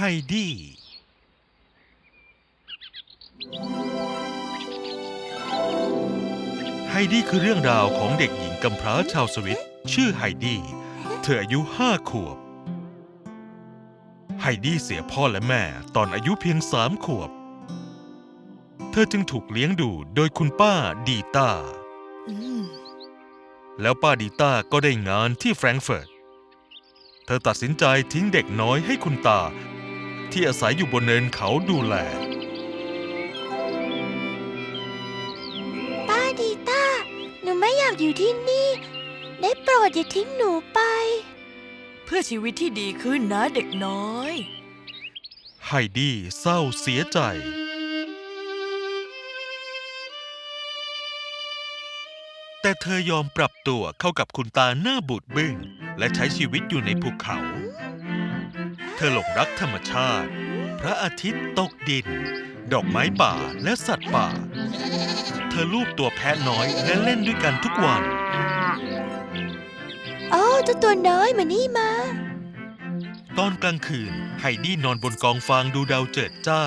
ไฮดี้ไฮดี้คือเรื่องราวของเด็กหญิงกำพร้าชาวสวิสชื่อไฮดี้เธออายุห้าขวบ ไฮดี้เสียพ่อและแม่ตอนอายุเพียงสามขวบ เธอจึงถูกเลี้ยงดูโดยคุณป้าดีต้าแล้วป้าดีต้าก็ได้งานที่แฟรงก์เฟิร์ต เธอตัดสินใจทิ้งเด็กน้อยให้คุณตา ที่อาศัยอยู่บนเนินเขาดูแล ป้าดีต้า หนูไม่อยากอยู่ที่นี่ ได้โปรดอย่าทิ้งหนูไป เพื่อชีวิตที่ดีขึ้นนะเด็กน้อย ไฮดี้เศร้าเสียใจ แต่เธอยอมปรับตัวเข้ากับคุณตาหน้าบูดบึ้งและใช้ชีวิตอยู่ในภูเขา เธอหลงรักธรรมชาติ พระอาทิตย์ตกดิน ดอกไม้ป่าและสัตว์ป่า เธอลูบตัวแพะน้อยและเล่นด้วยกันทุกวันโอ้เจ้าตัวน้อยมานี่มา ตอนกลางคืนไฮดี้นอนบนกองฟางดูดาวเจิดจ้า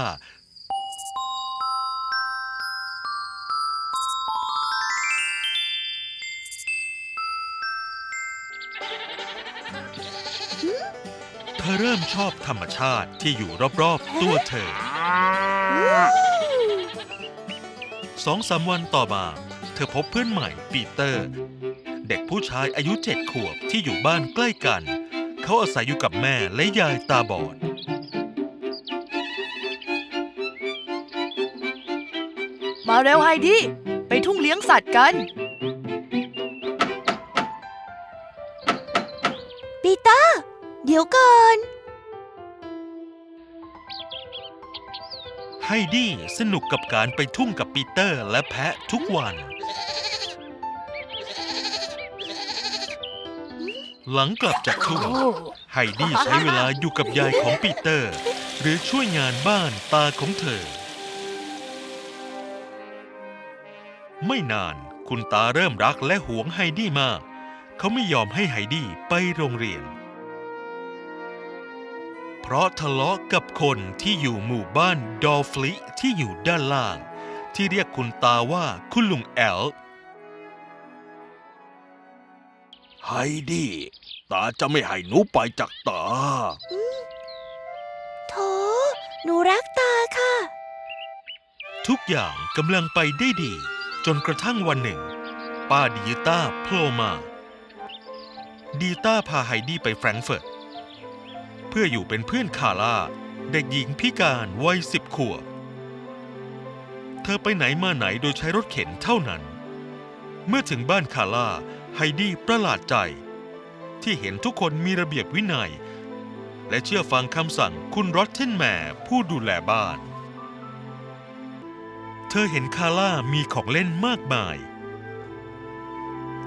เธอเริ่มชอบธรรมชาติที่อยู่รอบๆตัวเธอ สองสามวันต่อมา เธอพบเพื่อนใหม่ปีเตอร์ เด็กผู้ชายอายุเจ็ดขวบที่อยู่บ้านใกล้กัน เขาอาศัยอยู่กับแม่และยายตาบอดมาเร็วไฮดี้ ไปทุ่งเลี้ยงสัตว์กัน ปีเตอร์ เดี๋ยวก่อน ไฮดี้สนุกกับการไปทุ่งกับปีเตอร์และแพะทุกวัน หลังกลับจากทุ่งไฮดี้ใช้เวลาอยู่กับยายของปีเตอร์ หรือช่วยงานบ้านตาของเธอ ไม่นานคุณตาเริ่มรักและหวงไฮดี้มาก เขาไม่ยอมให้ไฮดี้ไปโรงเรียน เพราะทะเลาะกับคนที่อยู่หมู่บ้านดอลฟลิที่อยู่ด้านล่าง ที่เรียกคุณตาว่าคุณลุงแอลไฮดี้ตาจะไม่ให้หนูไปจากตาโถหนูรักตาค่ะ ทุกอย่างกำลังไปได้ดี จนกระทั่งวันหนึ่ง ป้าดีต้าโผล่มา ดีต้าพาไฮดี้ไปแฟรงก์เฟิร์ต เพื่ออยู่เป็นเพื่อนคาร่า เด็กหญิงพิการวัยสิบขวบ เธอไปไหนมาไหนโดยใช้รถเข็นเท่านั้น เมื่อถึงบ้านคาร่าไฮดี้ประหลาดใจ ที่เห็นทุกคนมีระเบียบวินัย และเชื่อฟังคำสั่งคุณรอตเทนแมร์ผู้ดูแลบ้าน เธอเห็นคาร่ามีของเล่นมากมาย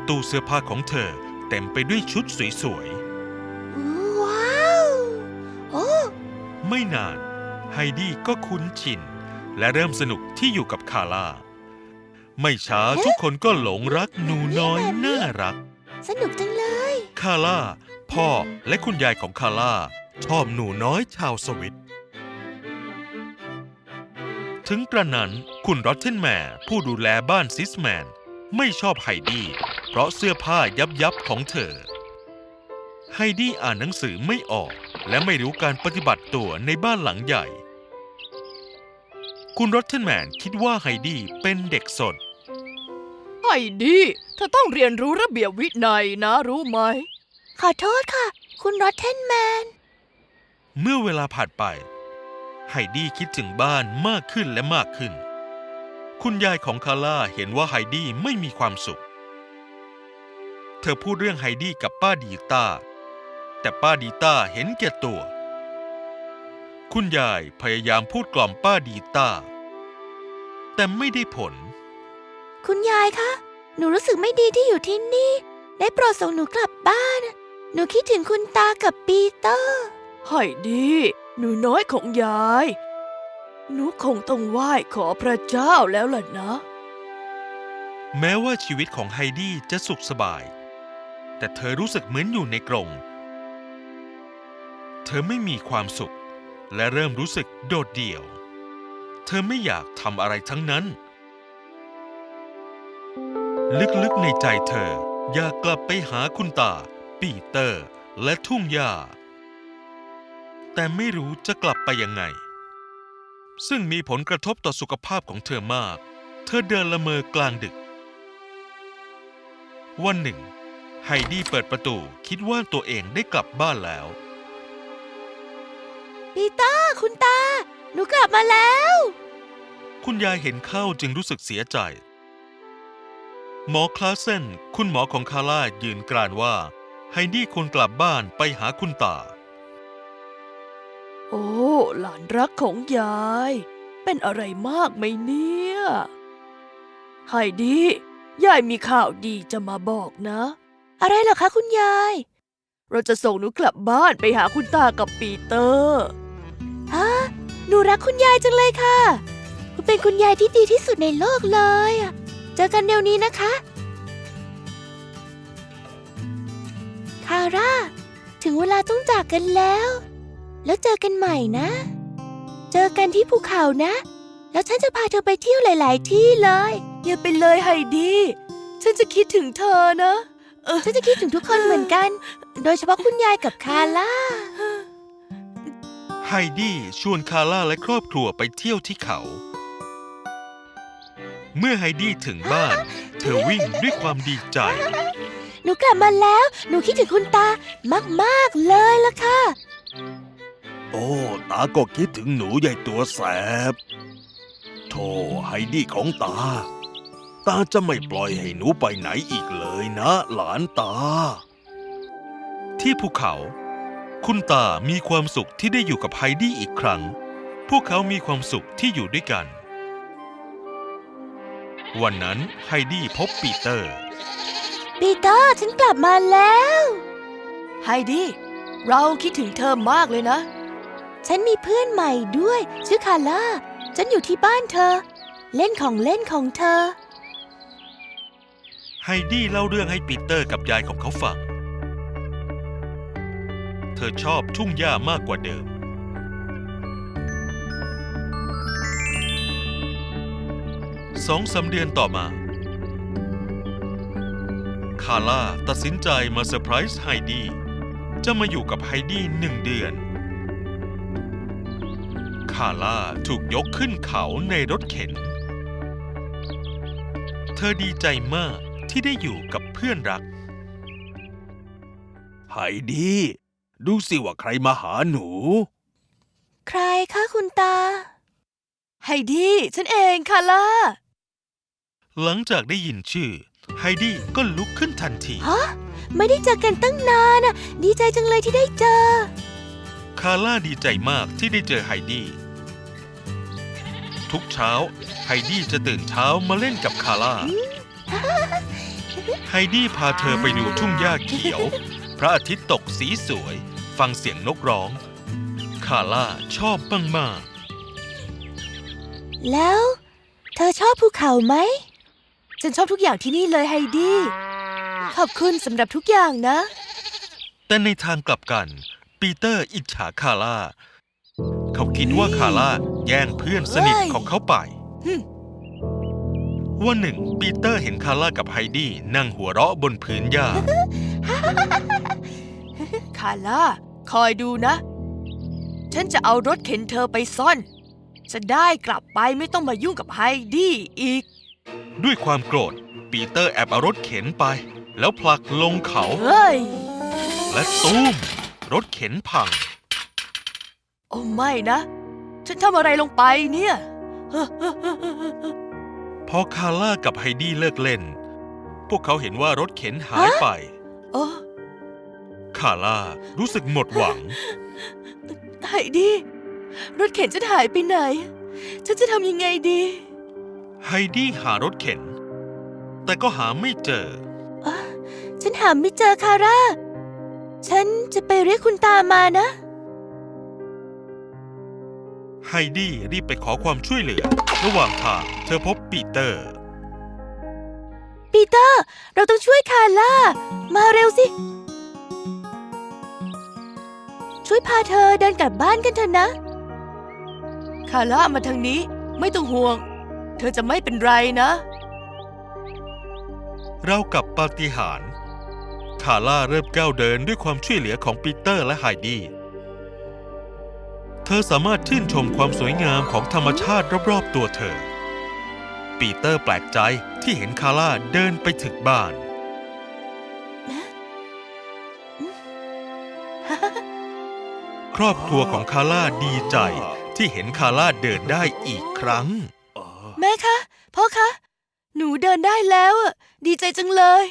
ตู้เสื้อผ้าของเธอเต็มไปด้วยชุดสวยว้าว ไม่นาน ไฮดี้ก็คุ้นชิน และเริ่มสนุกที่อยู่กับคาร่า ไม่ช้าทุกคนก็หลงรักหนูน้อยน่ารัก สนุกจังเลย คาร่า พ่อและคุณยายของคาร่า ชอบหนูน้อยชาวสวิส ถึงกระนั้นคุณรอตเทนแมร์ผู้ดูแลบ้านซิสแมน ไม่ชอบไฮดี้เพราะเสื้อผ้ายับยับๆของเธอ ไฮดี้อ่านหนังสือไม่ออก และไม่รู้การปฏิบัติตัวในบ้านหลังใหญ่ คุณรอตเทนแมนคิดว่าไฮดี้เป็นเด็กซนไฮดี้เธอต้องเรียนรู้ระเบียบวินัยนะรู้ไหม ขอโทษค่ะ คุณรอตเทนแมน เมื่อเวลาผ่านไป ไฮดี้คิดถึงบ้านมากขึ้นและมากขึ้น คุณยายของคาร่าเห็นว่าไฮดี้ไม่มีความสุข เธอพูดเรื่องไฮดี้กับป้าดีต้า แต่ป้าดีต้าเห็นแก่ตัว คุณยายพยายามพูดกล่อมป้าดีต้า แต่ไม่ได้ผล คุณยายคะ หนูรู้สึกไม่ดีที่อยู่ที่นี่ ได้โปรดส่งหนูกลับบ้าน หนูคิดถึงคุณตากับปีเตอร์ไฮดี้หนูน้อยของยาย หนูคงต้องไหว้ขอพระเจ้าแล้วล่ะนะ แม้ว่าชีวิตของไฮดี้จะสุขสบาย แต่เธอรู้สึกเหมือนอยู่ในกรง เธอไม่มีความสุข และเริ่มรู้สึกโดดเดี่ยว เธอไม่อยากทำอะไรทั้งนั้น ลึกๆในใจเธออยากกลับไปหาคุณตา ปีเตอร์ และทุ่งหญ้า แต่ไม่รู้จะกลับไปยังไง ซึ่งมีผลกระทบต่อสุขภาพของเธอมาก เธอเดินละเมอกลางดึก วันหนึ่ง ไฮดี้เปิดประตูคิดว่าตัวเองได้กลับบ้านแล้ว ปีเตอร์คุณตา หนูกลับมาแล้ว คุณยายเห็นเข้าจึงรู้สึกเสียใจ หมอคลาเซนคุณหมอของคาร่ายืนกรานว่าไฮดี้ควรกลับบ้านไปหาคุณตา โอ้ หลานรักของยาย เป็นอะไรมากไหมเนี่ยไฮดี้ยายมีข่าวดีจะมาบอกนะ อะไรเหรอคะคุณยาย เราจะส่งหนูกลับบ้านไปหาคุณตากับปีเตอร์ ฮะหนูรักคุณยายจังเลยค่ะ คุณเป็นคุณยายที่ดีที่สุดในโลกเลยอะเจอกันเดี๋ยวนี้นะคะ คาร่า ถึงเวลาต้องจากกันแล้ว แล้วเจอกันใหม่นะ เจอกันที่ภูเขานะ แล้วฉันจะพาเธอไปเที่ยวหลาย ๆ ที่เลย อย่าไปเลยไฮดี้ฉันจะคิดถึงเธอนะเออฉันจะคิดถึงทุกคนเหมือนกัน โดยเฉพาะคุณยายกับคาร่า ไฮดี้ชวนคาร่าและครอบครัวไปเที่ยวที่เขา เมื่อไฮดี้ถึงบ้าน เธอวิ่งด้วยความดีใจ หนูกลับมาแล้ว หนูคิดถึงคุณตามาก ๆ เลยล่ะค่ะ โอ้ ตาก็คิดถึงหนูยัยตัวแสบ โธ่ไฮดี้ของตา ตาจะไม่ปล่อยให้หนูไปไหนอีกเลยนะ หลานตา ที่ภูเขา คุณตามีความสุขที่ได้อยู่กับไฮดี้อีกครั้ง พวกเขามีความสุขที่อยู่ด้วยกัน วันนั้นไฮดี้พบปีเตอร์ ปีเตอร์ฉันกลับมาแล้ว ไฮดี้เราคิดถึงเธอมากเลยนะ ฉันมีเพื่อนใหม่ด้วย ชื่อคาร่า ฉันอยู่ที่บ้านเธอ เล่นของเล่นของเธอ ไฮดี้เล่าเรื่องให้ปีเตอร์กับยายของเขาฟังเธอชอบทุ่งหญ้ามากกว่าเดิม สองสามเดือนต่อมา คาร่าตัดสินใจมาเซอร์ไพรส์ไฮดี้ จะมาอยู่กับไฮดี้หนึ่งเดือน คาร่าถูกยกขึ้นเขาในรถเข็น เธอดีใจมากที่ได้อยู่กับเพื่อนรักไฮดี้ ดูสิว่าใครมาหาหนู ใครคะคุณตา ไฮดี้ฉันเองคาร่าหลังจากได้ยินชื่อ ไฮดี้ก็ลุกขึ้นทันที ฮะ ไม่ได้เจอกันตั้งนานอะดีใจจังเลยที่ได้เจอ คาร่าดีใจมากที่ได้เจอไฮดี้ ทุกเช้า ไฮดี้จะตื่นเช้ามาเล่นกับคาร่า ไฮดี้พาเธอไปดูทุ่งหญ้าเขียวพ ระอาทิตย์ตกสีสวย ฟังเสียงนกร้อง คาร่าชอบมากแล้ว เธอชอบภูเขาไหม ฉันชอบทุกอย่างที่นี่เลยไฮดี้ ขอบคุณสำหรับทุกอย่างนะแต่ในทางกลับกัน ปีเตอร์อิจฉาคาร่า เขาคิดว่าคาร่าแย่งเพื่อนสนิทเฮ้ยของเขาไปหึ วันหนึ่ง ปีเตอร์เห็นคาร่ากับไฮดี้นั่งหัวเราะบนพื้นหญ้า คาร่า คอยดูนะ ฉันจะเอารถเข็นเธอไปซ่อน จะได้กลับไปไม่ต้องมายุ่งกับไฮดี้อีก ด้วยความโกรธ ปีเตอร์แอบเอารถเข็นไป แล้วผลักลงเขา เฮ้ย และตูม รถเข็นพัง โอ้ไม่นะ ฉันทำอะไรลงไปเนี่ย พอคาร่ากับไฮดี้เลิกเล่น พวกเขาเห็นว่ารถเข็นหายไป โอ้คาร่ารู้สึกหมดหวัง ไฮดี้รถเข็นจะหายไปไหน ฉันจะทำยังไงดี ไฮดี้หารถเข็น แต่ก็หาไม่เจออฉันหาไม่เจอคาร่า ฉันจะไปเรียกคุณตามานะ ไฮดี้รีบไปขอความช่วยเหลือ ระหว่างทางเธอพบปีเตอร์ ปีเตอร์ เราต้องช่วยคาร่า มาเร็วสิ ช่วยพาเธอเดินกลับบ้านกันเถอะนะ คาร่ามาทางนี้ไม่ต้องห่วง เธอจะไม่เป็นไรนะ ราวกับปาฏิหาริย์คาร่าเริ่มก้าวเดินด้วยความช่วยเหลือของปีเตอร์และไฮดี้ธอสามารถชื่นชมความสวยงามของธรรมชาติรอบๆตัวเธอ ปีเตอร์แปลกใจที่เห็นคาร่าเดินไปถึงบ้าน ครอบครัวของคาร่าดีใจที่เห็นคาร่าเดินได้อีกครั้ง แม่คะพ่อคะ หนูเดินได้แล้วอะดีใจจังเลย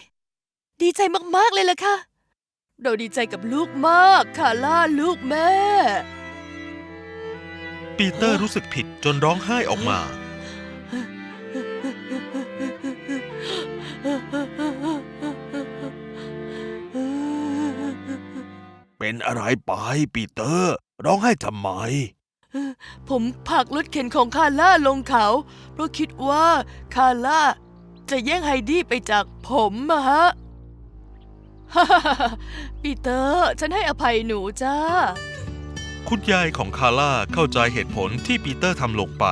ดีใจมากๆเลยล่ะค่ะ เราดีใจกับลูกมากคาร่าลูกแม่ ปีเตอร์รู้สึกผิดจนร้องไห้ออกมา เป็นอะไรไปปีเตอร์ ร้องไห้ทำไม ผมผลักรถเข็นของคาร่าลงเขา เพราะคิดว่าคาร่าจะแย่งไฮดี้ไปจากผมอะฮะ ปีเตอร์ ฉันให้อภัยหนูจ้า คุณยายของคาร่าเข้าใจเหตุผลที่ปีเตอร์ทำลงไป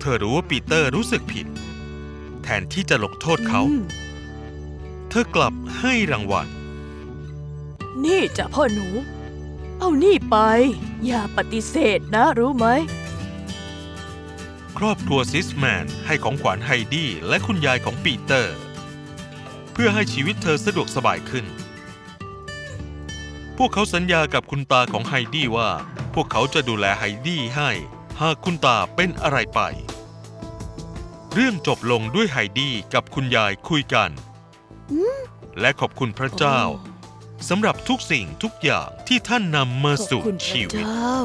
เธอรู้ว่าปีเตอร์รู้สึกผิด แทนที่จะลงโทษเขาอืมเธอกลับให้รางวัล นี่จ้ะพ่อหนู เอานี่ไป อย่าปฏิเสธนะรู้ไหม ครอบครัวเซสแมนให้ของขวัญไฮดี้และคุณยายของปีเตอร์ เพื่อให้ชีวิตเธอสะดวกสบายขึ้น พวกเขาสัญญากับคุณตาของไฮดี้ว่า พวกเขาจะดูแลไฮดี้ให้ หากคุณตาเป็นอะไรไป เรื่องจบลงด้วยไฮดี้กับคุณยายคุยกัน และขอบคุณพระเจ้าสำหรับทุกสิ่งทุกอย่างที่ท่านนำมาสู่ชีวิต ขอบคุณพระเจ้า้า